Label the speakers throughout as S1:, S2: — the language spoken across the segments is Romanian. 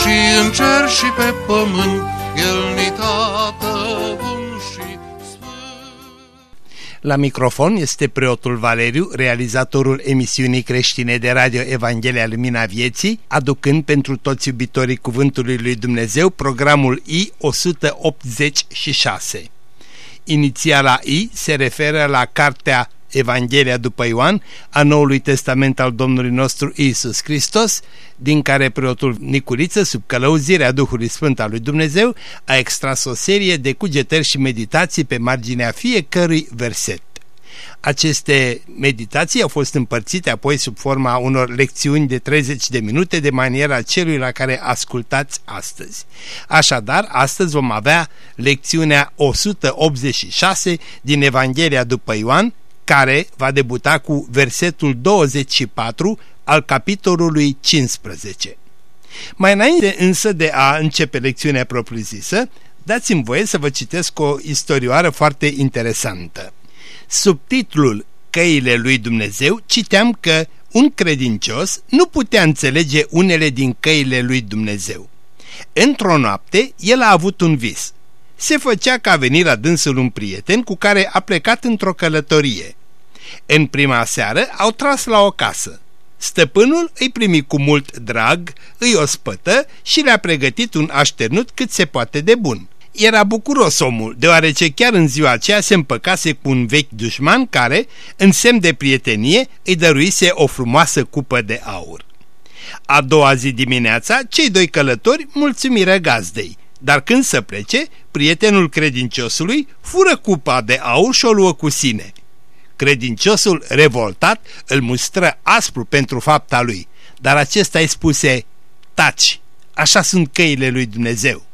S1: și în cer și pe pământ, El ni tată bun și
S2: La microfon este preotul Valeriu, realizatorul emisiunii creștine de radio Evanghelia Lumina Vieții, aducând pentru toți iubitorii Cuvântului Lui Dumnezeu programul I-186. Inițiala I se referă la cartea Evanghelia după Ioan a Noului Testament al Domnului nostru Isus Hristos, din care preotul Nicuriță, sub călăuzirea Duhului Sfânt al lui Dumnezeu, a extras o serie de cugetări și meditații pe marginea fiecărui verset. Aceste meditații au fost împărțite apoi sub forma unor lecțiuni de 30 de minute de maniera celui la care ascultați astăzi. Așadar, astăzi vom avea lecțiunea 186 din Evanghelia după Ioan, care va debuta cu versetul 24 al capitolului 15. Mai înainte însă de a începe lecțiunea propriu-zisă, dați-mi voie să vă citesc o istorioară foarte interesantă. Sub titlul Căile lui Dumnezeu citeam că un credincios nu putea înțelege unele din căile lui Dumnezeu. Într-o noapte, el a avut un vis. Se făcea ca a venit la dânsul un prieten cu care a plecat într-o călătorie. În prima seară au tras la o casă. Stăpânul îi primi cu mult drag, îi ospătă și le-a pregătit un așternut cât se poate de bun. Era bucuros omul, deoarece chiar în ziua aceea se împăcase cu un vechi dușman care, în semn de prietenie, îi dăruise o frumoasă cupă de aur. A doua zi dimineața, cei doi călători mulțumiră gazdei, dar când să plece, prietenul credinciosului fură cupa de aur și o luă cu sine. Credinciosul, revoltat, îl mustră aspru pentru fapta lui, dar acesta îi spuse, taci, așa sunt căile lui Dumnezeu.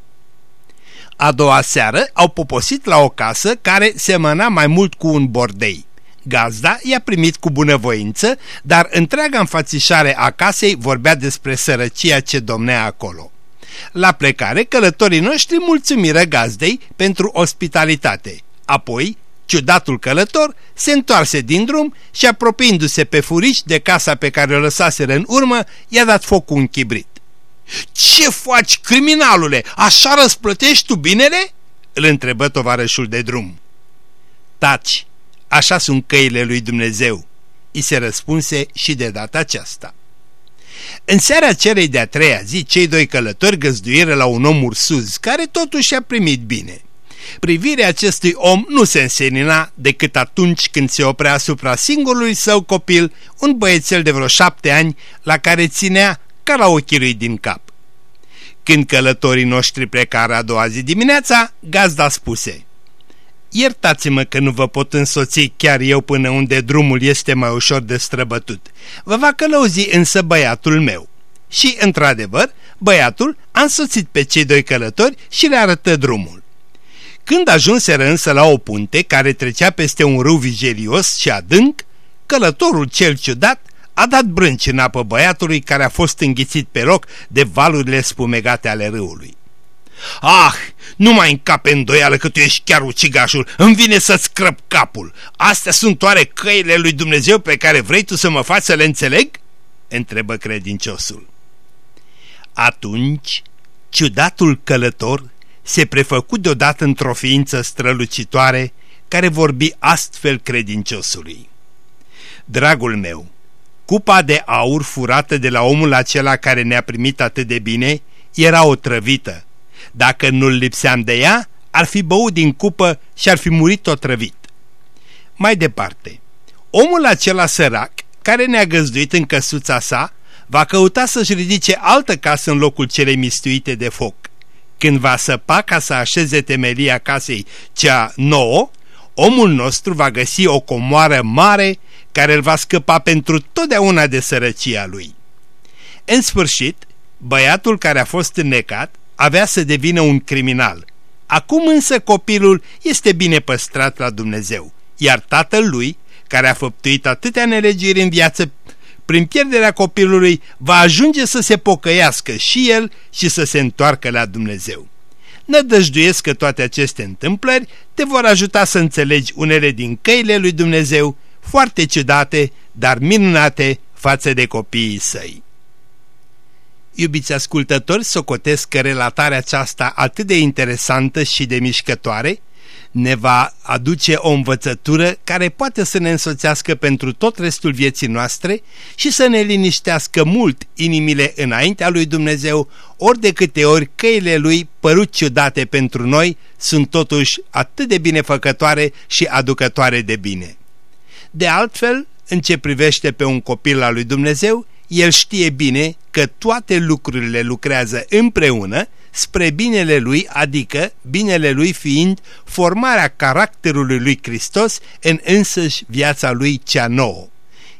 S2: A doua seară au poposit la o casă care semăna mai mult cu un bordei. Gazda i-a primit cu bunăvoință, dar întreaga înfățișare a casei vorbea despre sărăcia ce domnea acolo. La plecare, călătorii noștri mulțumiră gazdei pentru ospitalitate. Apoi, ciudatul călător se întoarse din drum și apropiindu-se pe furici de casa pe care o lăsaseră în urmă, i-a dat foc cu un chibrit. Ce faci, criminalule? Așa răsplătești tu binele?" îl întrebă tovarășul de drum. Taci, așa sunt căile lui Dumnezeu, i se răspunse și de data aceasta. În seara celei de-a treia zi, cei doi călători găzduiră la un om ursuz, care totuși a primit bine. Privirea acestui om nu se însenina decât atunci când se oprea asupra singurului său copil, un băiețel de vreo șapte ani, la care ținea ca la ochii lui din cap. Când călătorii noștri plecară a doua zi dimineața, gazda spuse Iertați-mă că nu vă pot însoți chiar eu până unde drumul este mai ușor de străbătut. Vă va călăuzi însă băiatul meu. Și, într-adevăr, băiatul a însoțit pe cei doi călători și le arătă drumul. Când ajunseră însă la o punte care trecea peste un râu vigelios și adânc, călătorul cel ciudat a dat brânci în apă băiatului care a fost înghițit pe loc de valurile spumegate ale râului. Ah, nu mai încape îndoială că tu ești chiar ucigașul, îmi vine să-ți crăp capul. Astea sunt oare căile lui Dumnezeu pe care vrei tu să mă faci să le înțeleg? întrebă credinciosul. Atunci, ciudatul călător se prefăcu deodată într-o ființă strălucitoare care vorbi astfel credinciosului. Dragul meu, Cupa de aur furată de la omul acela care ne-a primit atât de bine era o trăvită. Dacă nu-l lipseam de ea, ar fi băut din cupă și ar fi murit otrăvit. Mai departe, omul acela sărac, care ne-a găzduit în căsuța sa, va căuta să-și ridice altă casă în locul celei mistuite de foc. Când va săpa ca să așeze temelia casei cea nouă, omul nostru va găsi o comoară mare care îl va scăpa pentru totdeauna de sărăcia lui. În sfârșit, Băiatul care a fost înnecat avea să devină un criminal. Acum însă copilul este bine păstrat la Dumnezeu, iar tatăl lui, care a făptuit atâtea nelegiri în viață, prin pierderea copilului va ajunge să se pocăiască și el și să se întoarcă la Dumnezeu. Nădăjduiesc că toate aceste întâmplări te vor ajuta să înțelegi unele din căile lui Dumnezeu, foarte ciudate, dar minunate față de copiii săi. Iubiți ascultători, socotesc că relatarea aceasta atât de interesantă și de mișcătoare ne va aduce o învățătură care poate să ne însoțească pentru tot restul vieții noastre și să ne liniștească mult inimile înaintea lui Dumnezeu, ori de câte ori căile lui părut ciudate pentru noi sunt totuși atât de binefăcătoare și aducătoare de bine. De altfel, în ce privește pe un copil al lui Dumnezeu, el știe bine că toate lucrurile lucrează împreună spre binele lui, adică binele lui fiind formarea caracterului lui Hristos în însăși viața lui cea nouă.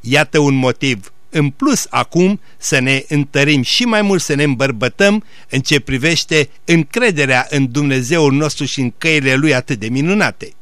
S2: Iată un motiv în plus acum să ne întărim și mai mult să ne îmbărbătăm în ce privește încrederea în Dumnezeul nostru și în căile lui atât de minunate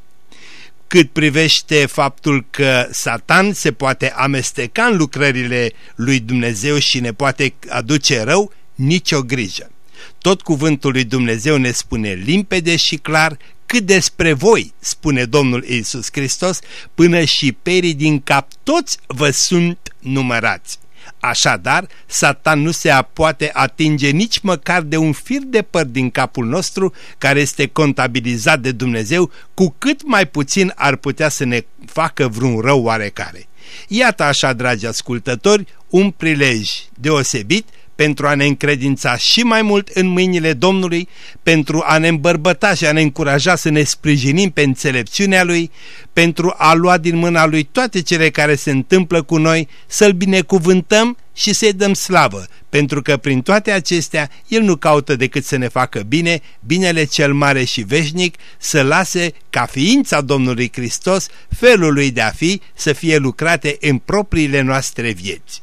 S2: cât privește faptul că Satan se poate amesteca în lucrările lui Dumnezeu și ne poate aduce rău, nicio grijă. Tot cuvântul lui Dumnezeu ne spune limpede și clar cât despre voi, spune Domnul Iisus Hristos, până și perii din cap toți vă sunt numărați. Așadar, Satan nu se poate atinge nici măcar de un fir de păr din capul nostru care este contabilizat de Dumnezeu, cu cât mai puțin ar putea să ne facă vreun rău oarecare. Iată așa, dragi ascultători, un prilej deosebit pentru a ne încredința și mai mult în mâinile Domnului, pentru a ne îmbărbăta și a ne încuraja să ne sprijinim pe înțelepciunea Lui, pentru a lua din mâna Lui toate cele care se întâmplă cu noi, să-L binecuvântăm și să-i dăm slavă, pentru că prin toate acestea El nu caută decât să ne facă bine, binele cel mare și veșnic, să lase ca ființa Domnului Hristos, felul Lui de a fi, să fie lucrate în propriile noastre vieți.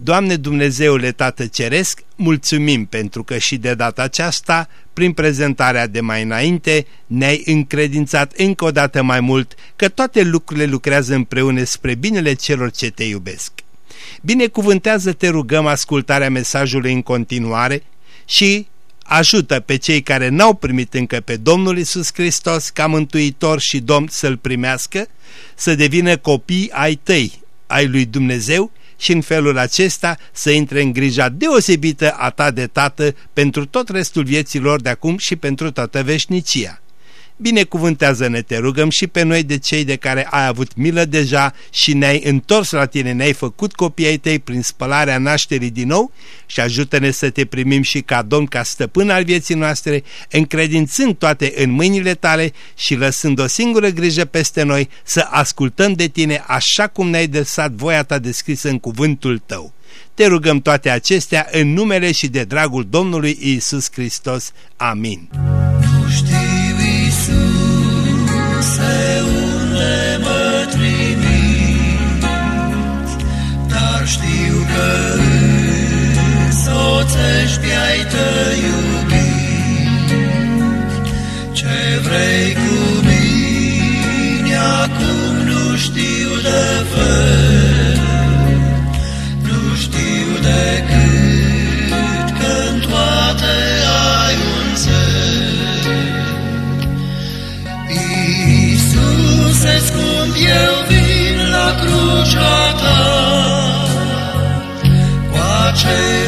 S2: Doamne Dumnezeule Tată Ceresc, mulțumim pentru că și de data aceasta, prin prezentarea de mai înainte, ne-ai încredințat încă o dată mai mult că toate lucrurile lucrează împreună spre binele celor ce te iubesc. Binecuvântează, te rugăm, ascultarea mesajului în continuare și ajută pe cei care n-au primit încă pe Domnul Isus Hristos ca mântuitor și Domn să-L primească, să devină copii ai tăi, ai lui Dumnezeu și în felul acesta să intre în grija deosebită a ta de tată pentru tot restul vieților de acum și pentru toată veșnicia. Binecuvântează-ne, te rugăm și pe noi de cei de care ai avut milă deja și ne-ai întors la tine, ne-ai făcut copiii tăi prin spălarea nașterii din nou și ajută-ne să te primim și ca Domn, ca stăpân al vieții noastre, încredințând toate în mâinile tale și lăsând o singură grijă peste noi să ascultăm de tine așa cum ne-ai dăsat voia ta descrisă în cuvântul tău. Te rugăm toate acestea în numele și de dragul Domnului Isus Hristos. Amin. Știi Iisuse, unde mă trimiți, dar știu că însoțești pe ai tăi iubit. Ce vrei cu mine acum nu știu de fel, nu știu decât Iisuse scump, eu vin la crucea ta, cu același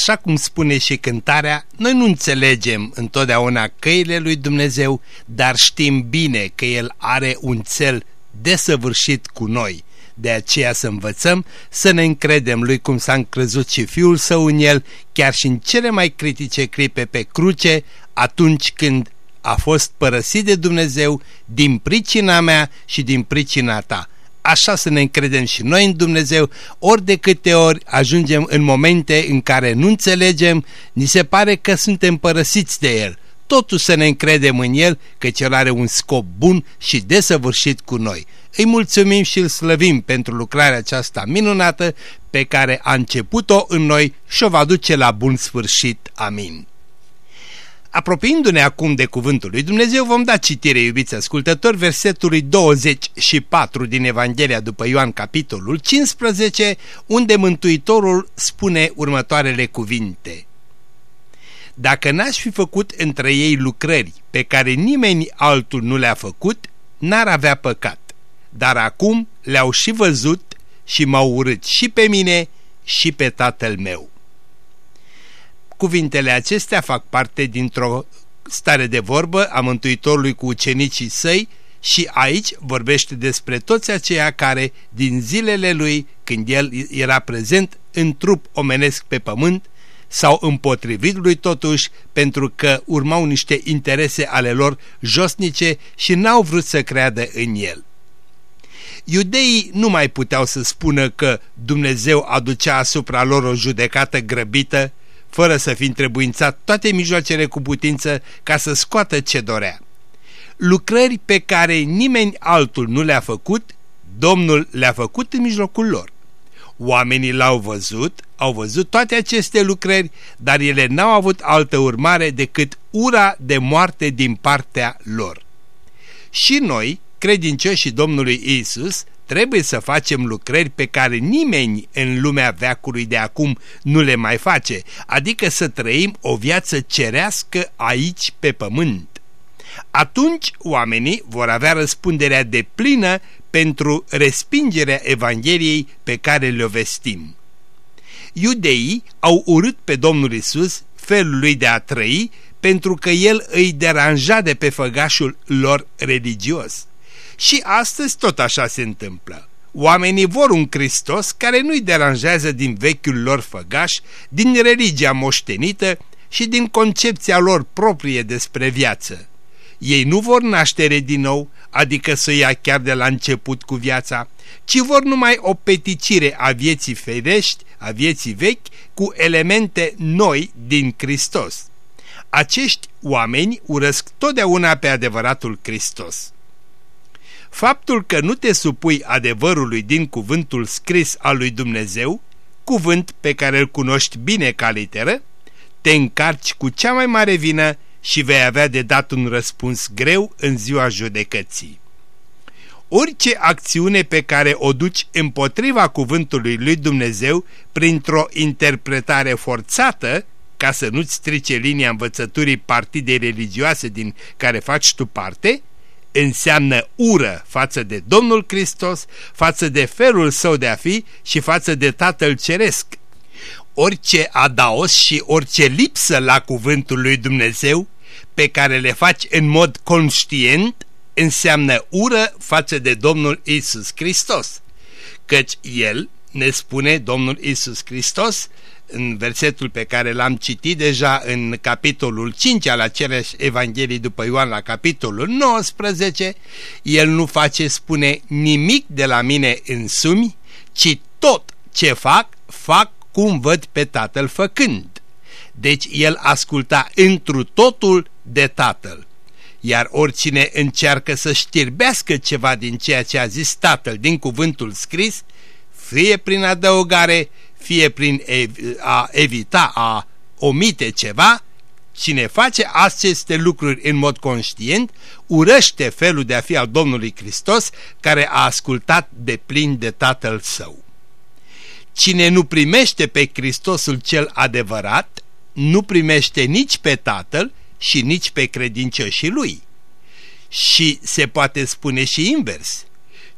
S2: Așa cum spune și cântarea, noi nu înțelegem întotdeauna căile lui Dumnezeu, dar știm bine că El are un cel desăvârșit cu noi. De aceea să învățăm să ne încredem lui cum s-a încrezut și Fiul Său în El, chiar și în cele mai critice clipe pe cruce, atunci când a fost părăsit de Dumnezeu din pricina mea și din pricina ta. Așa să ne încredem și noi în Dumnezeu, ori de câte ori ajungem în momente în care nu înțelegem, ni se pare că suntem părăsiți de El. Totuși să ne încredem în El, că El are un scop bun și desăvârșit cu noi. Îi mulțumim și îl slăvim pentru lucrarea aceasta minunată pe care a început-o în noi și o va duce la bun sfârșit. Amin. Apropiindu-ne acum de cuvântul lui Dumnezeu, vom da citire, iubiți ascultători, versetului 24 din Evanghelia după Ioan, capitolul 15, unde Mântuitorul spune următoarele cuvinte. Dacă n-aș fi făcut între ei lucrări pe care nimeni altul nu le-a făcut, n-ar avea păcat. Dar acum le-au și văzut și m-au urât și pe mine și pe tatăl meu. Cuvintele acestea fac parte dintr-o stare de vorbă a Mântuitorului cu ucenicii săi și aici vorbește despre toți aceia care, din zilele lui, când el era prezent în trup omenesc pe pământ, s-au împotrivit lui totuși pentru că urmau niște interese ale lor josnice și n-au vrut să creadă în el. Iudeii nu mai puteau să spună că Dumnezeu aducea asupra lor o judecată grăbită fără să fi întrebuințat toate mijloacele cu putință ca să scoată ce dorea. Lucrări pe care nimeni altul nu le-a făcut, Domnul le-a făcut în mijlocul lor. Oamenii l-au văzut, au văzut toate aceste lucrări, dar ele n-au avut altă urmare decât ura de moarte din partea lor. Și noi, credincioșii Domnului Isus, Trebuie să facem lucrări pe care nimeni în lumea veacului de acum nu le mai face, adică să trăim o viață cerească aici pe pământ. Atunci oamenii vor avea răspunderea de plină pentru respingerea Evangheliei pe care le-o vestim. Iudeii au urât pe Domnul Isus felul lui de a trăi pentru că el îi deranja de pe făgașul lor religios. Și astăzi tot așa se întâmplă. Oamenii vor un Hristos care nu-i deranjează din vechiul lor făgaș, din religia moștenită și din concepția lor proprie despre viață. Ei nu vor naștere din nou, adică să ia chiar de la început cu viața, ci vor numai o peticire a vieții ferești, a vieții vechi, cu elemente noi din Hristos. Acești oameni urăsc totdeauna pe adevăratul Hristos. Faptul că nu te supui adevărului din cuvântul scris al lui Dumnezeu, cuvânt pe care îl cunoști bine ca literă, te încarci cu cea mai mare vină și vei avea de dat un răspuns greu în ziua judecății. Orice acțiune pe care o duci împotriva cuvântului lui Dumnezeu printr-o interpretare forțată, ca să nu-ți strice linia învățăturii partidei religioase din care faci tu parte, înseamnă ură față de Domnul Hristos, față de felul său de a fi și față de Tatăl Ceresc. Orice adaos și orice lipsă la cuvântul lui Dumnezeu pe care le faci în mod conștient înseamnă ură față de Domnul Isus Hristos, căci El, ne spune Domnul Isus Hristos, în versetul pe care l-am citit deja în capitolul 5 al aceleși Evanghelii după Ioan la capitolul 19, el nu face, spune, nimic de la mine însumi, ci tot ce fac, fac cum văd pe tatăl făcând. Deci el asculta întru totul de tatăl. Iar oricine încearcă să știrbească ceva din ceea ce a zis tatăl din cuvântul scris, fie prin adăugare, fie prin a evita, a omite ceva, cine face aceste lucruri în mod conștient, urăște felul de a fi al Domnului Hristos, care a ascultat de plin de Tatăl Său. Cine nu primește pe Hristosul cel adevărat, nu primește nici pe Tatăl și nici pe credincioșii Lui. Și se poate spune și invers.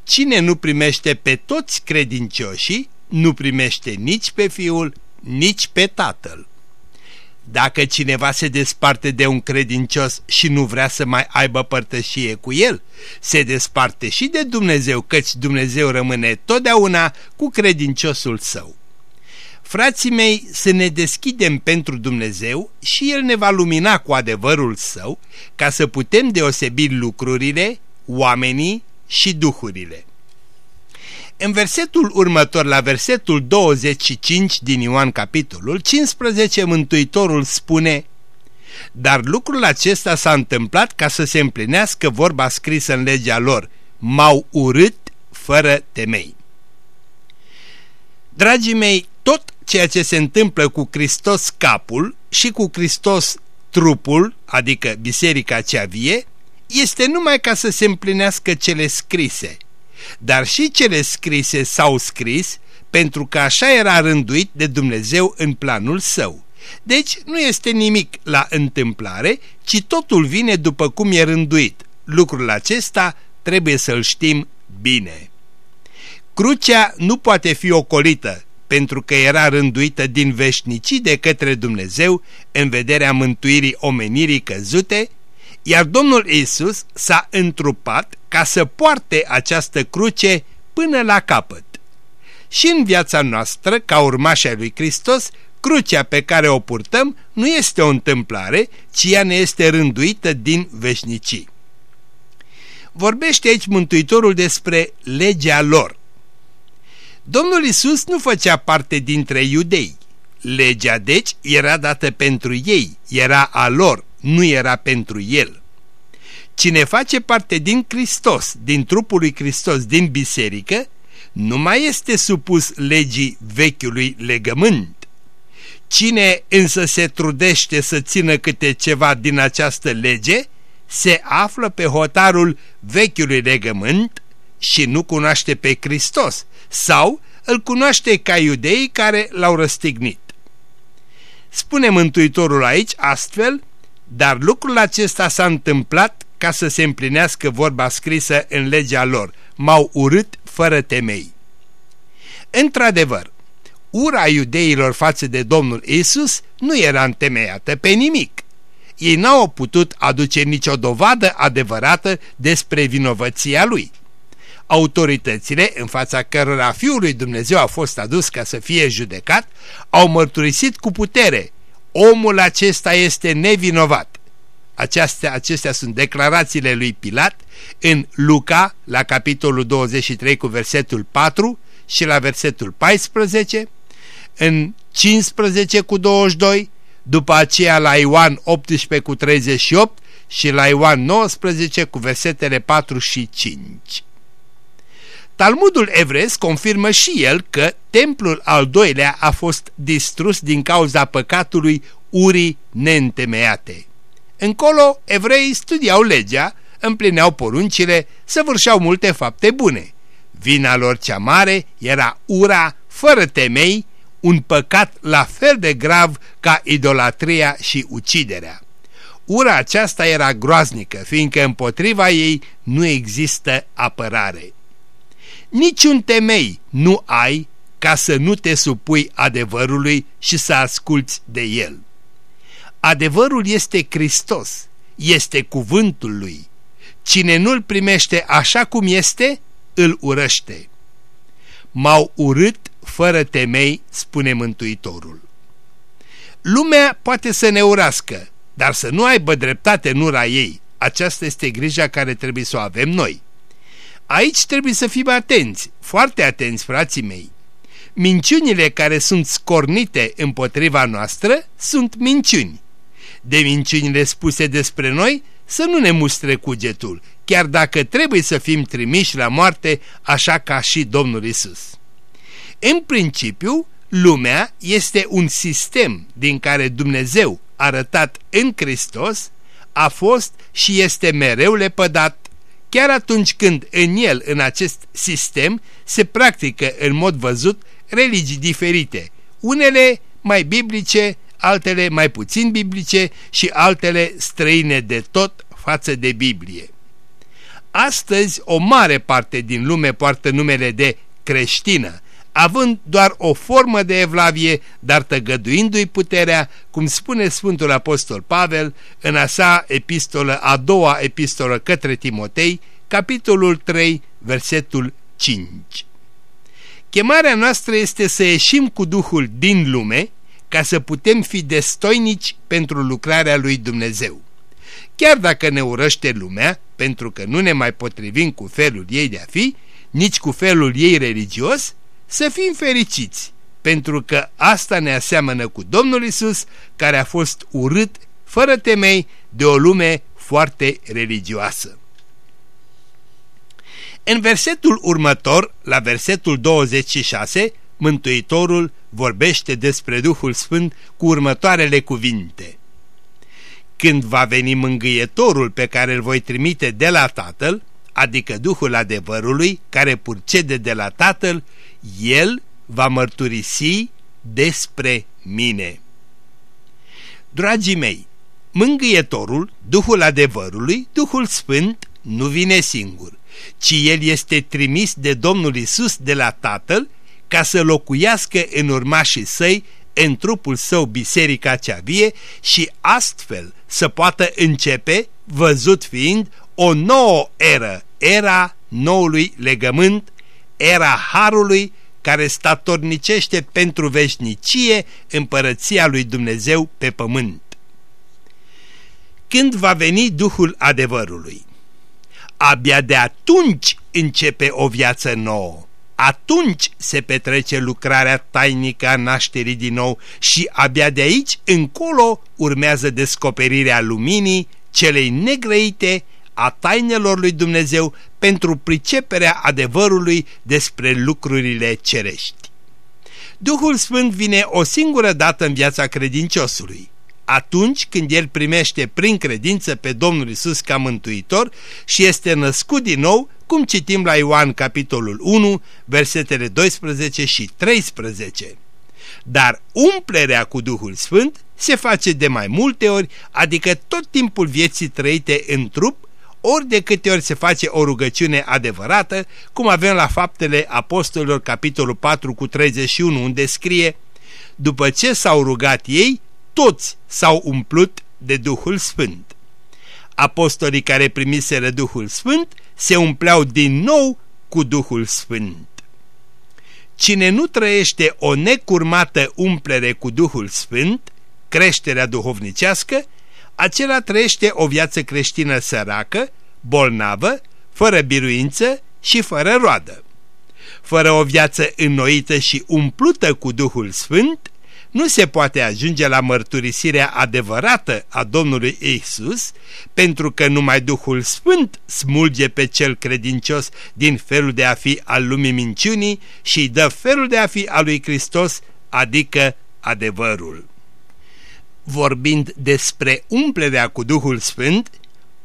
S2: Cine nu primește pe toți credincioșii, nu primește nici pe fiul, nici pe tatăl. Dacă cineva se desparte de un credincios și nu vrea să mai aibă părtășie cu el, se desparte și de Dumnezeu, căci Dumnezeu rămâne totdeauna cu credinciosul său. Frații mei, să ne deschidem pentru Dumnezeu și El ne va lumina cu adevărul Său ca să putem deosebi lucrurile, oamenii și duhurile. În versetul următor, la versetul 25 din Ioan capitolul 15, Mântuitorul spune Dar lucrul acesta s-a întâmplat ca să se împlinească vorba scrisă în legea lor, m-au urât fără temei. Dragii mei, tot ceea ce se întâmplă cu Hristos capul și cu Hristos trupul, adică biserica cea vie, este numai ca să se împlinească cele scrise. Dar și cele scrise s-au scris pentru că așa era rânduit de Dumnezeu în planul său. Deci nu este nimic la întâmplare, ci totul vine după cum e rânduit. Lucrul acesta trebuie să-l știm bine. Crucea nu poate fi ocolită, pentru că era rânduită din veșnicii de către Dumnezeu în vederea mântuirii omenirii căzute, iar Domnul Isus s-a întrupat ca să poarte această cruce până la capăt. Și în viața noastră, ca urmașa lui Hristos, crucea pe care o purtăm nu este o întâmplare, ci ea ne este rânduită din veșnicii. Vorbește aici Mântuitorul despre legea lor. Domnul Isus nu făcea parte dintre iudei. Legea, deci, era dată pentru ei, era a lor, nu era pentru el. Cine face parte din Hristos, din trupul lui Hristos, din biserică, nu mai este supus legii vechiului legământ. Cine însă se trudește să țină câte ceva din această lege, se află pe hotarul vechiului legământ și nu cunoaște pe Hristos sau îl cunoaște ca iudeii care l-au răstignit. Spune Mântuitorul aici astfel, dar lucrul acesta s-a întâmplat ca să se împlinească vorba scrisă în legea lor, m-au urât fără temei. Într-adevăr, ura iudeilor față de Domnul Isus nu era întemeiată pe nimic. Ei n-au putut aduce nicio dovadă adevărată despre vinovăția lui. Autoritățile, în fața cărora Fiul lui Dumnezeu a fost adus ca să fie judecat, au mărturisit cu putere, omul acesta este nevinovat. Acestea, acestea sunt declarațiile lui Pilat în Luca, la capitolul 23 cu versetul 4 și la versetul 14, în 15 cu 22, după aceea la Ioan 18 cu 38 și la Ioan 19 cu versetele 4 și 5. Talmudul evresc confirmă și el că templul al doilea a fost distrus din cauza păcatului urii neîntemeiate. Încolo, evreii studiau legea, împlineau poruncile, săvârșeau multe fapte bune. Vina lor cea mare era ura, fără temei, un păcat la fel de grav ca idolatria și uciderea. Ura aceasta era groaznică, fiindcă împotriva ei nu există apărare. Niciun temei nu ai ca să nu te supui adevărului și să asculți de el. Adevărul este Hristos, este cuvântul lui. Cine nu-l primește așa cum este, îl urăște. M-au urât fără temei, spune Mântuitorul. Lumea poate să ne urască, dar să nu aibă dreptate în ura ei. Aceasta este grija care trebuie să o avem noi. Aici trebuie să fim atenți, foarte atenți, frații mei. Minciunile care sunt scornite împotriva noastră sunt minciuni de minciunile spuse despre noi, să nu ne mustre cugetul, chiar dacă trebuie să fim trimiși la moarte așa ca și Domnul Isus. În principiu, lumea este un sistem din care Dumnezeu, arătat în Hristos, a fost și este mereu lepădat, chiar atunci când în el, în acest sistem, se practică în mod văzut religii diferite, unele mai biblice, altele mai puțin biblice și altele străine de tot față de Biblie. Astăzi o mare parte din lume poartă numele de creștină, având doar o formă de evlavie, dar tăgăduindu-i puterea, cum spune Sfântul Apostol Pavel în a sa epistolă, a doua epistolă către Timotei, capitolul 3, versetul 5. Chemarea noastră este să ieșim cu Duhul din lume ca să putem fi destoinici pentru lucrarea lui Dumnezeu. Chiar dacă ne urăște lumea, pentru că nu ne mai potrivim cu felul ei de a fi, nici cu felul ei religios, să fim fericiți, pentru că asta ne aseamănă cu Domnul Isus, care a fost urât, fără temei, de o lume foarte religioasă. În versetul următor, la versetul 26, Mântuitorul vorbește despre Duhul Sfânt cu următoarele cuvinte. Când va veni mângâietorul pe care îl voi trimite de la Tatăl, adică Duhul adevărului care purcede de la Tatăl, El va mărturisi despre mine. Dragii mei, mângâietorul, Duhul adevărului, Duhul Sfânt, nu vine singur, ci El este trimis de Domnul Isus de la Tatăl ca să locuiască în urmașii săi în trupul său biserica cea vie și astfel să poată începe, văzut fiind, o nouă eră, era noului legământ, era Harului care statornicește pentru veșnicie împărăția lui Dumnezeu pe pământ. Când va veni Duhul adevărului? Abia de atunci începe o viață nouă atunci se petrece lucrarea tainică a nașterii din nou și abia de aici încolo urmează descoperirea luminii, celei negrăite, a tainelor lui Dumnezeu pentru priceperea adevărului despre lucrurile cerești. Duhul Sfânt vine o singură dată în viața credinciosului atunci când el primește prin credință pe Domnul Isus ca mântuitor și este născut din nou, cum citim la Ioan capitolul 1, versetele 12 și 13. Dar umplerea cu Duhul Sfânt se face de mai multe ori, adică tot timpul vieții trăite în trup, ori de câte ori se face o rugăciune adevărată, cum avem la faptele apostolilor capitolul 4 cu 31, unde scrie După ce s-au rugat ei, toți s-au umplut de Duhul Sfânt. Apostolii care primiseră Duhul Sfânt se umpleau din nou cu Duhul Sfânt. Cine nu trăiește o necurmată umplere cu Duhul Sfânt, creșterea duhovnicească, acela trăiește o viață creștină săracă, bolnavă, fără biruință și fără roadă. Fără o viață înnoită și umplută cu Duhul Sfânt, nu se poate ajunge la mărturisirea adevărată a Domnului Isus, pentru că numai Duhul Sfânt smulge pe cel credincios din felul de a fi al lumii minciunii și îi dă felul de a fi al lui Hristos, adică adevărul. Vorbind despre umplerea cu Duhul Sfânt,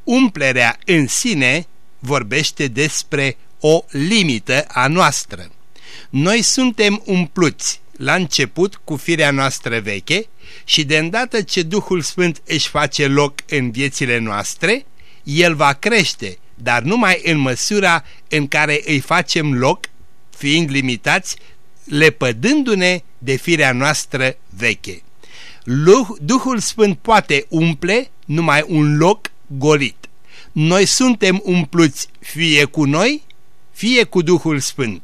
S2: umplerea în sine vorbește despre o limită a noastră. Noi suntem umpluți la început cu firea noastră veche și de îndată ce Duhul Sfânt își face loc în viețile noastre, El va crește, dar numai în măsura în care îi facem loc, fiind limitați, lepădându-ne de firea noastră veche. Duhul Sfânt poate umple numai un loc golit. Noi suntem umpluți fie cu noi, fie cu Duhul Sfânt.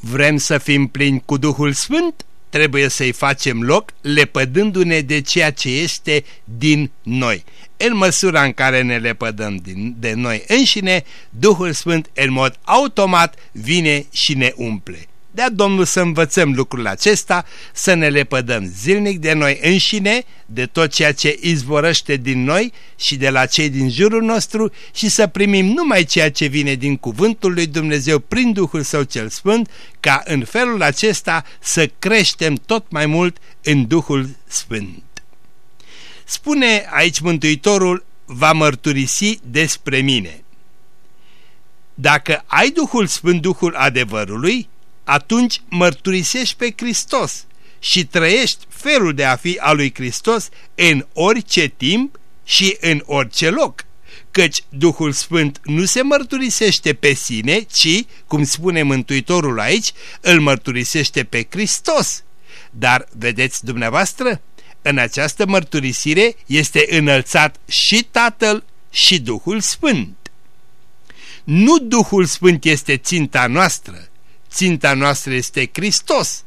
S2: Vrem să fim plini cu Duhul Sfânt? Trebuie să-i facem loc lepădându-ne de ceea ce este din noi. În măsura în care ne lepădăm din, de noi înșine, Duhul Sfânt în mod automat vine și ne umple. Dea Domnul să învățăm lucrul acesta, să ne lepădăm zilnic de noi înșine, de tot ceea ce izvorăște din noi și de la cei din jurul nostru și să primim numai ceea ce vine din cuvântul lui Dumnezeu prin Duhul Său cel Sfânt, ca în felul acesta să creștem tot mai mult în Duhul Sfânt. Spune aici Mântuitorul, va mărturisi despre mine. Dacă ai Duhul Sfânt, Duhul adevărului, atunci mărturisești pe Hristos și trăiești felul de a fi al lui Hristos în orice timp și în orice loc. Căci Duhul Sfânt nu se mărturisește pe sine, ci, cum spune Mântuitorul aici, îl mărturisește pe Hristos. Dar, vedeți dumneavoastră, în această mărturisire este înălțat și Tatăl și Duhul Sfânt. Nu Duhul Sfânt este ținta noastră, ținta noastră este Hristos.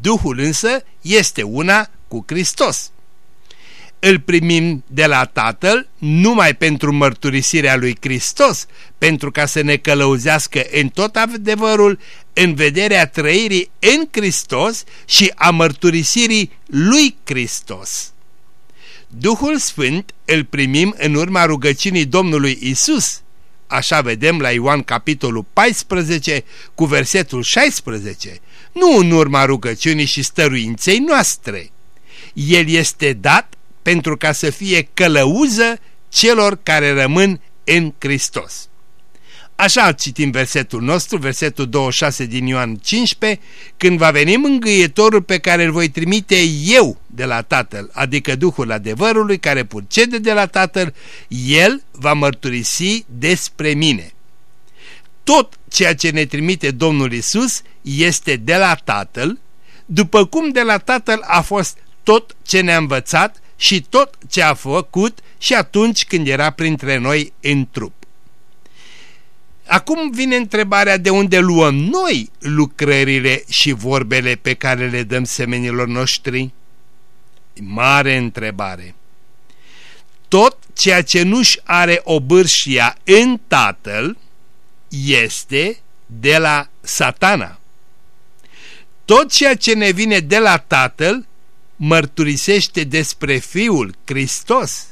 S2: Duhul însă este una cu Hristos. Îl primim de la Tatăl numai pentru mărturisirea lui Hristos, pentru ca să ne călăuzească în tot adevărul, în vederea trăirii în Hristos și a mărturisirii lui Hristos. Duhul Sfânt îl primim în urma rugăciunii Domnului Isus. Așa vedem la Ioan capitolul 14 cu versetul 16, nu în urma rugăciunii și stăruinței noastre. El este dat pentru ca să fie călăuză celor care rămân în Hristos. Așa citim versetul nostru, versetul 26 din Ioan 15, când va veni mângâietorul pe care îl voi trimite eu de la Tatăl, adică Duhul adevărului care purcede de la Tatăl, el va mărturisi despre mine. Tot ceea ce ne trimite Domnul Isus este de la Tatăl, după cum de la Tatăl a fost tot ce ne-a învățat și tot ce a făcut și atunci când era printre noi în trup. Acum vine întrebarea de unde luăm noi lucrările și vorbele pe care le dăm semenilor noștri? Mare întrebare. Tot ceea ce nu-și are obârșia în Tatăl este de la satana. Tot ceea ce ne vine de la Tatăl mărturisește despre Fiul Hristos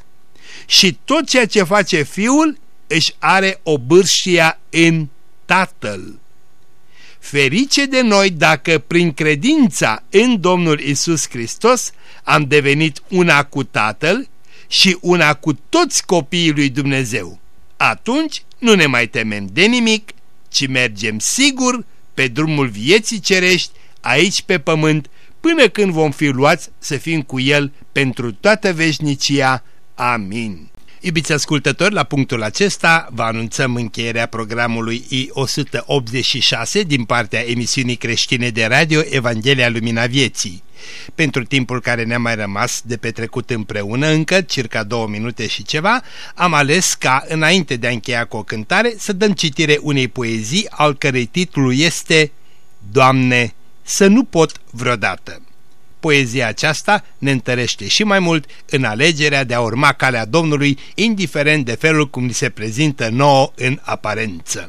S2: și tot ceea ce face Fiul își are obârșia în Tatăl. Ferice de noi dacă prin credința în Domnul Isus Hristos am devenit una cu Tatăl și una cu toți copiii lui Dumnezeu. Atunci nu ne mai temem de nimic, ci mergem sigur pe drumul vieții cerești aici pe pământ până când vom fi luați să fim cu El pentru toată veșnicia. Amin. Iubiți ascultători, la punctul acesta vă anunțăm încheierea programului I-186 din partea emisiunii creștine de radio Evanghelia Lumina Vieții. Pentru timpul care ne-a mai rămas de petrecut împreună, încă circa două minute și ceva, am ales ca, înainte de a încheia cu o cântare, să dăm citire unei poezii al cărei titlu este Doamne, să nu pot vreodată. Poezia aceasta ne întărește și mai mult în alegerea de a urma calea Domnului, indiferent de felul cum ni se prezintă nouă în aparență.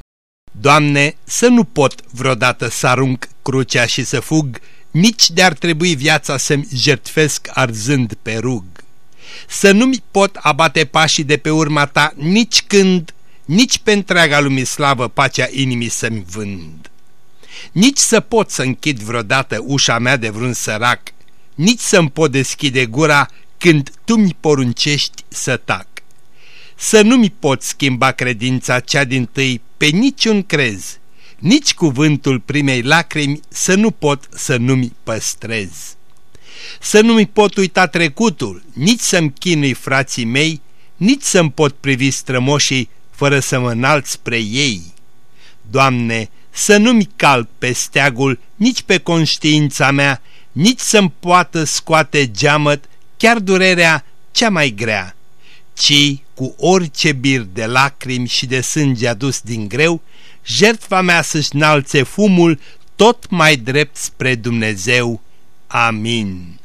S2: Doamne, să nu pot vreodată să arunc crucea și să fug, nici de-ar trebui viața să-mi jertfesc arzând pe rug. Să nu-mi pot abate pașii de pe urma ta nici când, nici pe întreaga lumii slavă pacea inimii să-mi vând. Nici să pot să închid vreodată ușa mea de vreun sărac, nici să-mi pot deschide gura când tu mi poruncești să tac. Să nu mi pot schimba credința cea din tâi pe niciun crez, nici cuvântul primei lacrimi să nu pot să nu-mi păstrez. Să nu mi pot uita trecutul, nici să-mi chinui frații mei, nici să-mi pot privi strămoșii fără să mă înalt spre ei. Doamne, să nu-mi calc pe steagul, nici pe conștiința mea, nici să-mi poată scoate geamăt chiar durerea cea mai grea, ci cu orice bir de lacrimi și de sânge adus din greu, jertfa mea să-și nalțe fumul tot mai drept spre Dumnezeu. Amin.